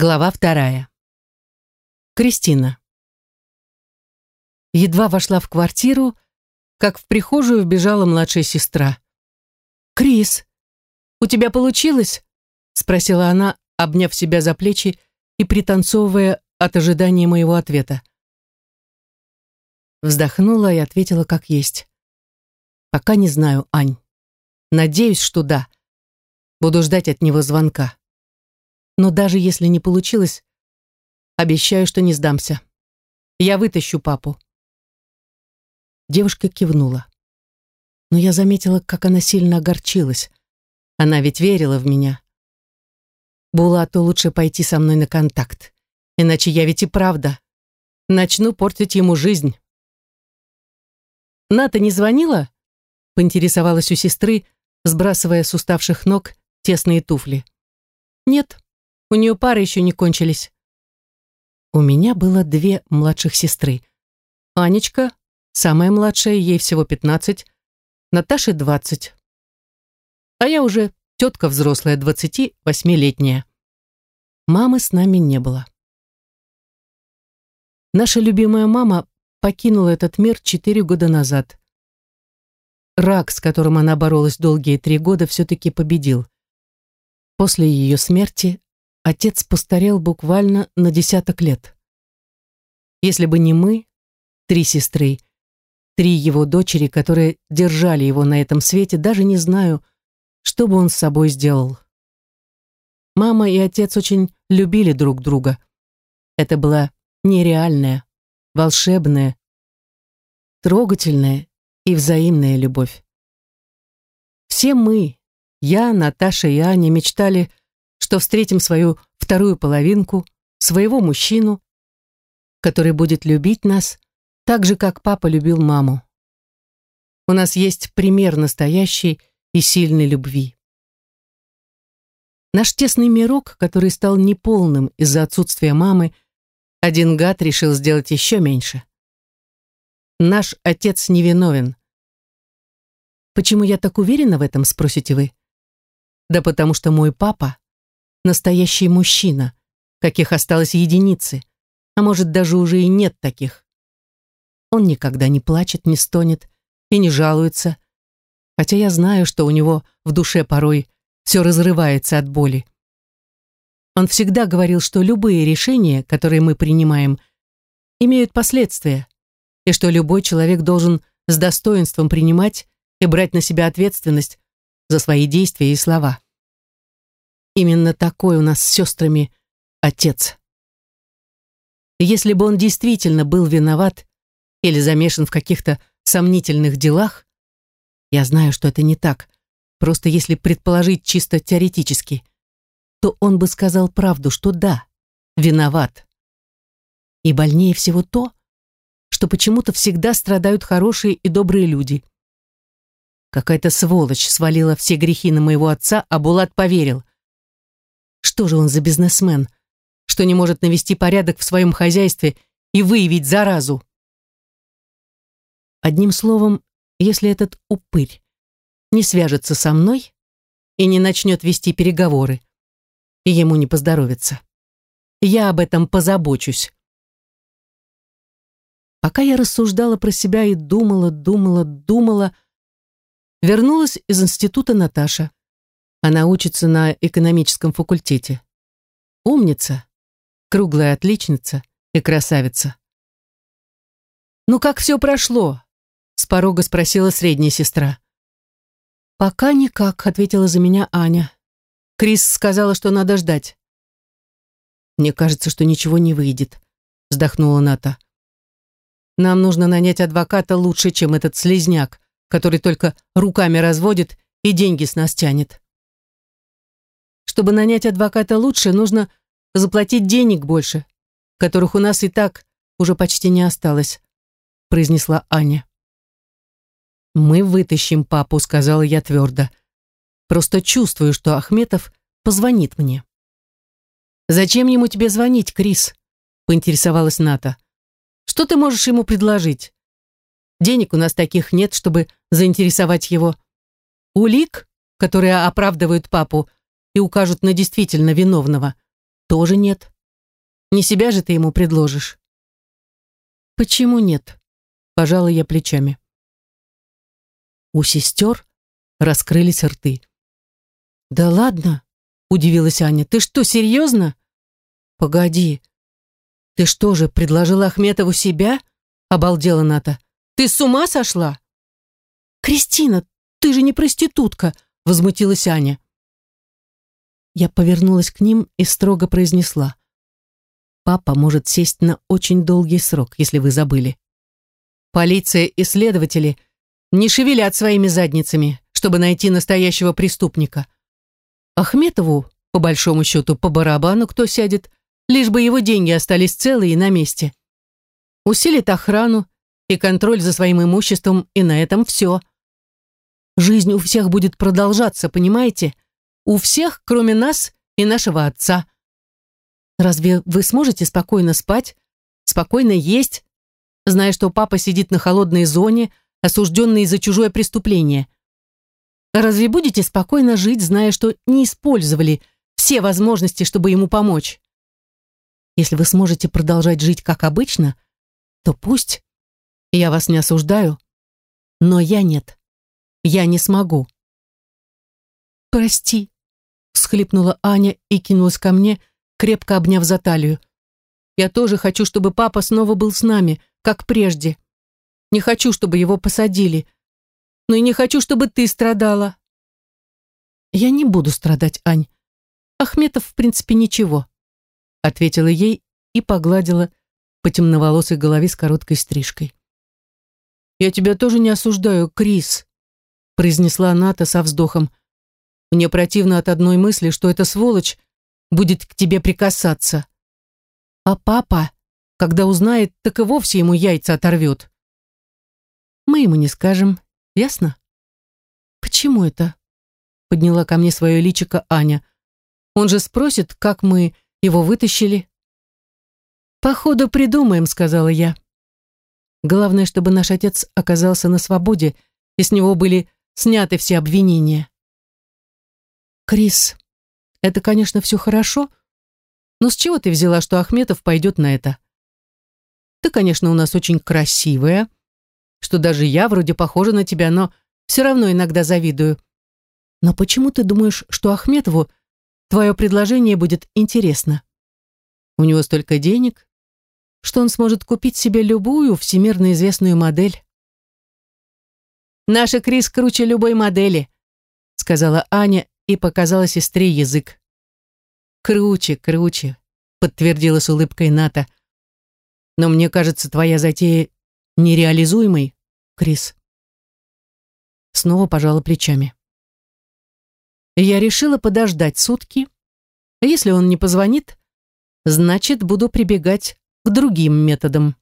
Глава вторая. Кристина. Едва вошла в квартиру, как в прихожую вбежала младшая сестра. «Крис, у тебя получилось?» спросила она, обняв себя за плечи и пританцовывая от ожидания моего ответа. Вздохнула и ответила как есть. «Пока не знаю, Ань. Надеюсь, что да. Буду ждать от него звонка. Но даже если не получилось, обещаю, что не сдамся. Я вытащу папу. Девушка кивнула. Но я заметила, как она сильно огорчилась. Она ведь верила в меня. Булату лучше пойти со мной на контакт. Иначе я ведь и правда начну портить ему жизнь. «Ната не звонила?» — поинтересовалась у сестры, сбрасывая с уставших ног тесные туфли. «Нет», у нее пары еще не кончились. У меня было две младших сестры. Анечка, самая младшая, ей всего 15, Наташе 20. А я уже тетка взрослая, 28-летняя. Мамы с нами не было. Наша любимая мама покинула этот мир четыре года назад. Рак, с которым она боролась долгие три года, все-таки победил. После ее смерти отец постарел буквально на десяток лет. Если бы не мы, три сестры, три его дочери, которые держали его на этом свете, даже не знаю, что бы он с собой сделал. Мама и отец очень любили друг друга. Это была нереальная, волшебная, трогательная и взаимная любовь. Все мы, я, Наташа и Аня, мечтали что встретим свою вторую половинку, своего мужчину, который будет любить нас так же, как папа любил маму. У нас есть пример настоящей и сильной любви. Наш тесный мирок, который стал неполным из-за отсутствия мамы, один гад решил сделать еще меньше. Наш отец невиновен. Почему я так уверена в этом, спросите вы? Да потому что мой папа настоящий мужчина, каких осталось единицы, а может даже уже и нет таких. Он никогда не плачет, не стонет и не жалуется, хотя я знаю, что у него в душе порой все разрывается от боли. Он всегда говорил, что любые решения, которые мы принимаем, имеют последствия, и что любой человек должен с достоинством принимать и брать на себя ответственность за свои действия и слова. Именно такой у нас с сестрами отец. Если бы он действительно был виноват или замешан в каких-то сомнительных делах, я знаю, что это не так, просто если предположить чисто теоретически, то он бы сказал правду, что да, виноват. И больнее всего то, что почему-то всегда страдают хорошие и добрые люди. Какая-то сволочь свалила все грехи на моего отца, а Булат поверил. Что же он за бизнесмен, что не может навести порядок в своем хозяйстве и выявить заразу? Одним словом, если этот упырь не свяжется со мной и не начнет вести переговоры, и ему не поздоровится. Я об этом позабочусь. Пока я рассуждала про себя и думала, думала, думала, вернулась из института Наташа. Она учится на экономическом факультете. Умница, круглая отличница и красавица. «Ну как все прошло?» — с порога спросила средняя сестра. «Пока никак», — ответила за меня Аня. Крис сказала, что надо ждать. «Мне кажется, что ничего не выйдет», — вздохнула Ната. «Нам нужно нанять адвоката лучше, чем этот слезняк, который только руками разводит и деньги с нас тянет». Чтобы нанять адвоката лучше, нужно заплатить денег больше, которых у нас и так уже почти не осталось», произнесла Аня. «Мы вытащим папу», — сказала я твердо. «Просто чувствую, что Ахметов позвонит мне». «Зачем ему тебе звонить, Крис?» — поинтересовалась Ната. «Что ты можешь ему предложить? Денег у нас таких нет, чтобы заинтересовать его. Улик, которые оправдывают папу, и укажут на действительно виновного, Тоже нет. Не себя же ты ему предложишь. Почему нет? Пожала я плечами. У сестер раскрылись рты. Да ладно, удивилась Аня. Ты что, серьезно? Погоди. Ты что же, предложила Ахметову себя? Обалдела Ната. Ты с ума сошла? Кристина, ты же не проститутка, возмутилась Аня. Я повернулась к ним и строго произнесла. Папа может сесть на очень долгий срок, если вы забыли. Полиция и следователи не шевелят своими задницами, чтобы найти настоящего преступника. Ахметову, по большому счету, по барабану кто сядет, лишь бы его деньги остались целые и на месте. Усилит охрану и контроль за своим имуществом, и на этом все. Жизнь у всех будет продолжаться, понимаете? У всех, кроме нас и нашего отца. Разве вы сможете спокойно спать, спокойно есть, зная, что папа сидит на холодной зоне, осужденный за чужое преступление? Разве будете спокойно жить, зная, что не использовали все возможности, чтобы ему помочь? Если вы сможете продолжать жить как обычно, то пусть. Я вас не осуждаю, но я нет. Я не смогу. «Прости», — всхлипнула Аня и кинулась ко мне, крепко обняв за талию. «Я тоже хочу, чтобы папа снова был с нами, как прежде. Не хочу, чтобы его посадили, но и не хочу, чтобы ты страдала». «Я не буду страдать, Ань. Ахметов, в принципе, ничего», — ответила ей и погладила по темноволосой голове с короткой стрижкой. «Я тебя тоже не осуждаю, Крис», — произнесла Ната со вздохом. Мне противно от одной мысли, что эта сволочь будет к тебе прикасаться. А папа, когда узнает, так и вовсе ему яйца оторвет. Мы ему не скажем, ясно? Почему это? Подняла ко мне свое личико Аня. Он же спросит, как мы его вытащили. Походу придумаем, сказала я. Главное, чтобы наш отец оказался на свободе, и с него были сняты все обвинения. Крис, это, конечно, все хорошо, но с чего ты взяла, что Ахметов пойдет на это? Ты, конечно, у нас очень красивая, что даже я вроде похожа на тебя, но все равно иногда завидую. Но почему ты думаешь, что Ахметову твое предложение будет интересно? У него столько денег, что он сможет купить себе любую всемирно известную модель. «Наша Крис круче любой модели», сказала Аня и показала сестре язык. «Круче, круче», — подтвердила с улыбкой Ната. «Но мне кажется, твоя затея нереализуемой, Крис». Снова пожала плечами. Я решила подождать сутки. Если он не позвонит, значит, буду прибегать к другим методам.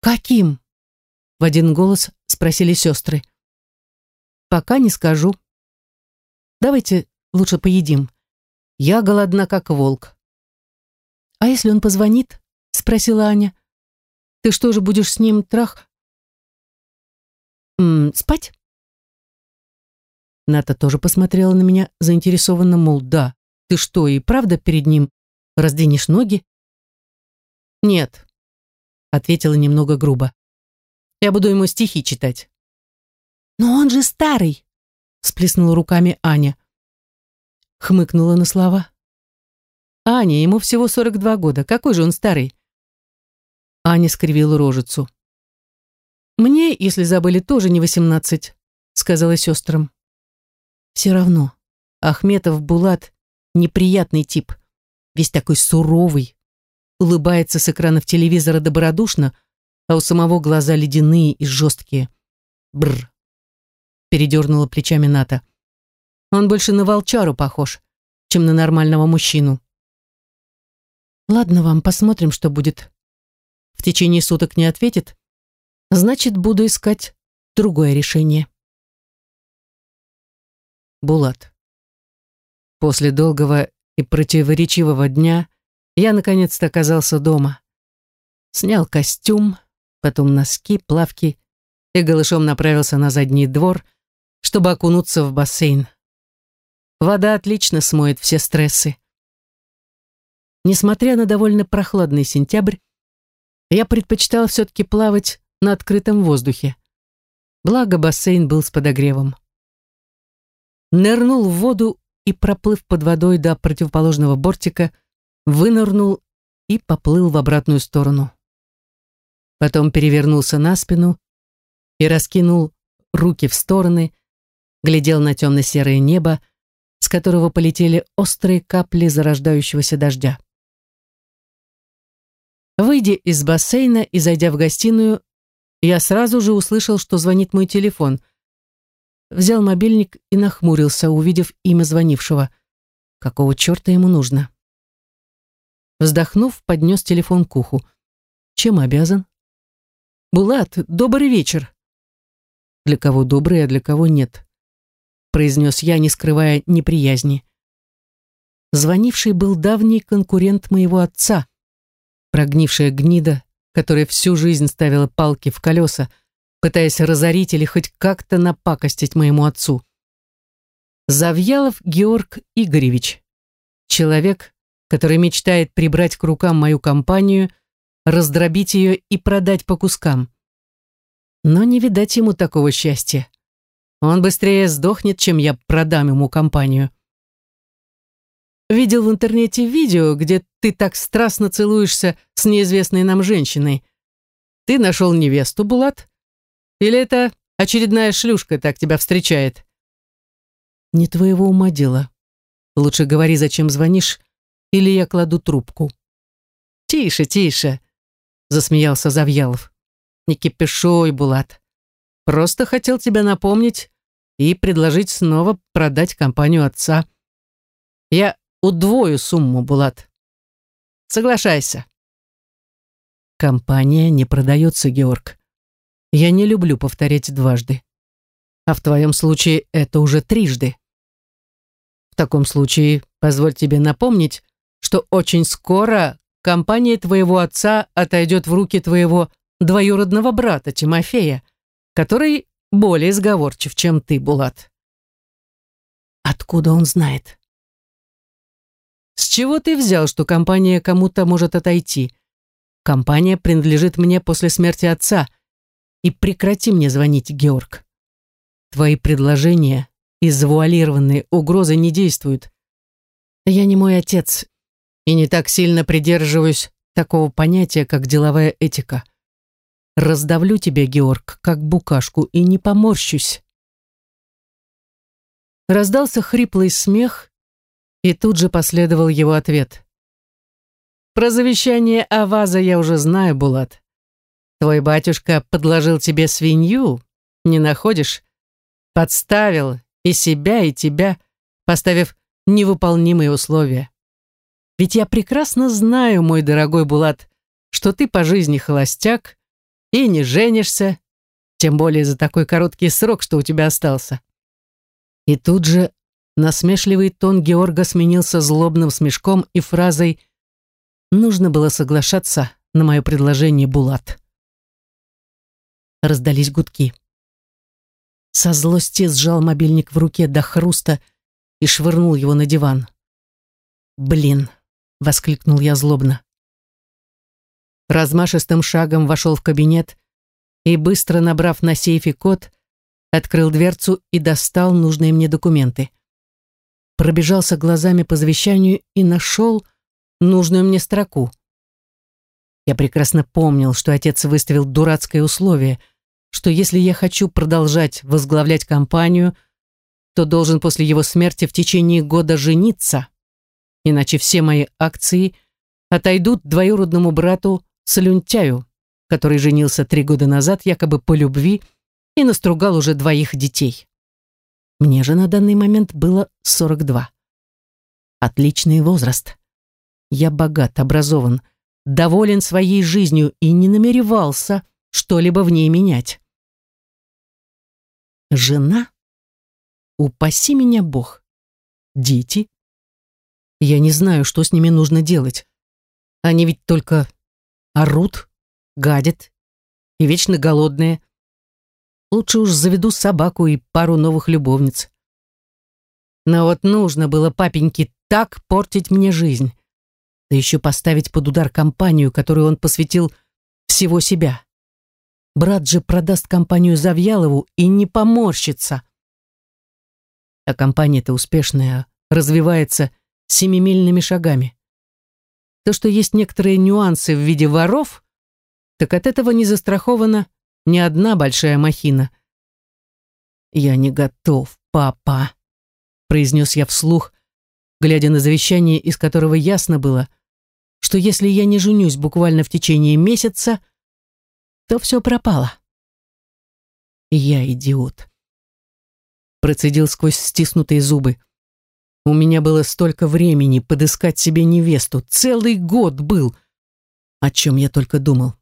«Каким?» — в один голос спросили сестры. «Пока не скажу», Давайте лучше поедим. Я голодна, как волк. А если он позвонит? Спросила Аня. Ты что же будешь с ним трах... М -м, спать? Ната тоже посмотрела на меня заинтересованно, мол, да, ты что, и правда перед ним раздвинешь ноги? Нет, ответила немного грубо. Я буду ему стихи читать. Но он же старый, всплеснула руками Аня. Хмыкнула на слова. Аня, ему всего 42 года. Какой же он старый? Аня скривила рожицу. Мне, если забыли, тоже не 18, сказала сестрам. Все равно. Ахметов Булат неприятный тип. Весь такой суровый. Улыбается с экранов телевизора добродушно, а у самого глаза ледяные и жесткие. Бррр передернула плечами Ната. Он больше на волчару похож, чем на нормального мужчину. Ладно вам, посмотрим, что будет. В течение суток не ответит, значит, буду искать другое решение. Булат. После долгого и противоречивого дня я наконец-то оказался дома. Снял костюм, потом носки, плавки и голышом направился на задний двор, чтобы окунуться в бассейн. Вода отлично смоет все стрессы. несмотря на довольно прохладный сентябрь, я предпочитал все-таки плавать на открытом воздухе. Благо бассейн был с подогревом. Нырнул в воду и, проплыв под водой до противоположного бортика, вынырнул и поплыл в обратную сторону. Потом перевернулся на спину и раскинул руки в стороны, глядел на темно-серое небо, с которого полетели острые капли зарождающегося дождя. Выйдя из бассейна и зайдя в гостиную, я сразу же услышал, что звонит мой телефон. Взял мобильник и нахмурился, увидев имя звонившего. Какого черта ему нужно? Вздохнув, поднес телефон к уху. Чем обязан? «Булат, добрый вечер!» «Для кого добрый, а для кого нет?» Произнес я, не скрывая неприязни. Звонивший был давний конкурент моего отца, прогнившая гнида, которая всю жизнь ставила палки в колеса, пытаясь разорить или хоть как-то напакостить моему отцу. Завьялов Георг Игоревич, человек, который мечтает прибрать к рукам мою компанию, раздробить ее и продать по кускам. Но не видать ему такого счастья. Он быстрее сдохнет, чем я продам ему компанию. Видел в интернете видео, где ты так страстно целуешься с неизвестной нам женщиной. Ты нашел невесту, Булат? Или это очередная шлюшка так тебя встречает? Не твоего ума дело. Лучше говори, зачем звонишь, или я кладу трубку. Тише, тише, засмеялся Завьялов. Не кипишуй, Булат. Просто хотел тебя напомнить и предложить снова продать компанию отца. Я удвою сумму, Булат. Соглашайся. Компания не продается, Георг. Я не люблю повторять дважды. А в твоем случае это уже трижды. В таком случае позволь тебе напомнить, что очень скоро компания твоего отца отойдет в руки твоего двоюродного брата Тимофея, который более сговорчив, чем ты, Булат. Откуда он знает? С чего ты взял, что компания кому-то может отойти? Компания принадлежит мне после смерти отца. И прекрати мне звонить, Георг. Твои предложения и завуалированные угрозы не действуют. Я не мой отец и не так сильно придерживаюсь такого понятия, как деловая этика. Раздавлю тебя, Георг, как букашку, и не поморщусь. Раздался хриплый смех, и тут же последовал его ответ. Про завещание Аваза я уже знаю, Булат. Твой батюшка подложил тебе свинью, не находишь? Подставил и себя, и тебя, поставив невыполнимые условия. Ведь я прекрасно знаю, мой дорогой Булат, что ты по жизни холостяк, и не женишься, тем более за такой короткий срок, что у тебя остался. И тут же насмешливый тон Георга сменился злобным смешком и фразой «Нужно было соглашаться на мое предложение, Булат». Раздались гудки. Со злости сжал мобильник в руке до хруста и швырнул его на диван. «Блин!» — воскликнул я злобно размашистым шагом вошел в кабинет и, быстро набрав на сейфе код, открыл дверцу и достал нужные мне документы. Пробежался глазами по завещанию и нашел нужную мне строку. Я прекрасно помнил, что отец выставил дурацкое условие, что если я хочу продолжать возглавлять компанию, то должен после его смерти в течение года жениться, иначе все мои акции отойдут двоюродному брату Слюнтяю, который женился три года назад якобы по любви и настругал уже двоих детей. Мне же на данный момент было 42. Отличный возраст. Я богат, образован, доволен своей жизнью и не намеревался что-либо в ней менять. Жена? Упаси меня Бог. Дети? Я не знаю, что с ними нужно делать. Они ведь только орут, гадят и вечно голодные. Лучше уж заведу собаку и пару новых любовниц. Но вот нужно было папеньке так портить мне жизнь. да еще поставить под удар компанию, которую он посвятил всего себя. Брат же продаст компанию Завьялову и не поморщится. А компания-то успешная, развивается семимильными шагами. То, что есть некоторые нюансы в виде воров, так от этого не застрахована ни одна большая махина. «Я не готов, папа», — произнес я вслух, глядя на завещание, из которого ясно было, что если я не женюсь буквально в течение месяца, то все пропало. Я идиот. Процедил сквозь стиснутые зубы. У меня было столько времени подыскать себе невесту. Целый год был. О чем я только думал.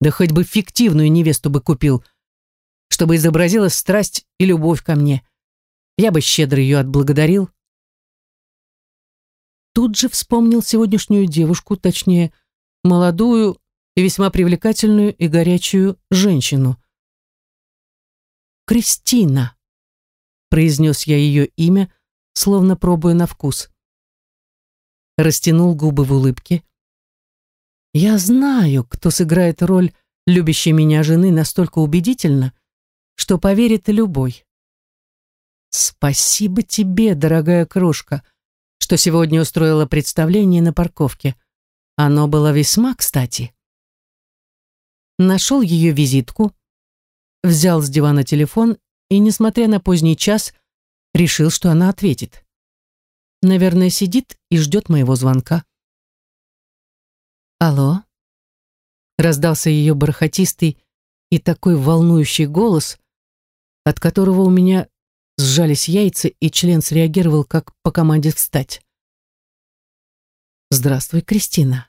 Да хоть бы фиктивную невесту бы купил, чтобы изобразила страсть и любовь ко мне. Я бы щедро ее отблагодарил. Тут же вспомнил сегодняшнюю девушку, точнее, молодую и весьма привлекательную и горячую женщину. «Кристина», — произнес я ее имя, словно пробуя на вкус. Растянул губы в улыбке. «Я знаю, кто сыграет роль любящей меня жены настолько убедительно, что поверит любой. Спасибо тебе, дорогая крошка, что сегодня устроила представление на парковке. Оно было весьма кстати нашел ее визитку, взял с дивана телефон и, несмотря на поздний час, решил, что она ответит. Наверное, сидит и ждет моего звонка. «Алло?» Раздался ее бархатистый и такой волнующий голос, от которого у меня сжались яйца, и член среагировал, как по команде встать. «Здравствуй, Кристина»,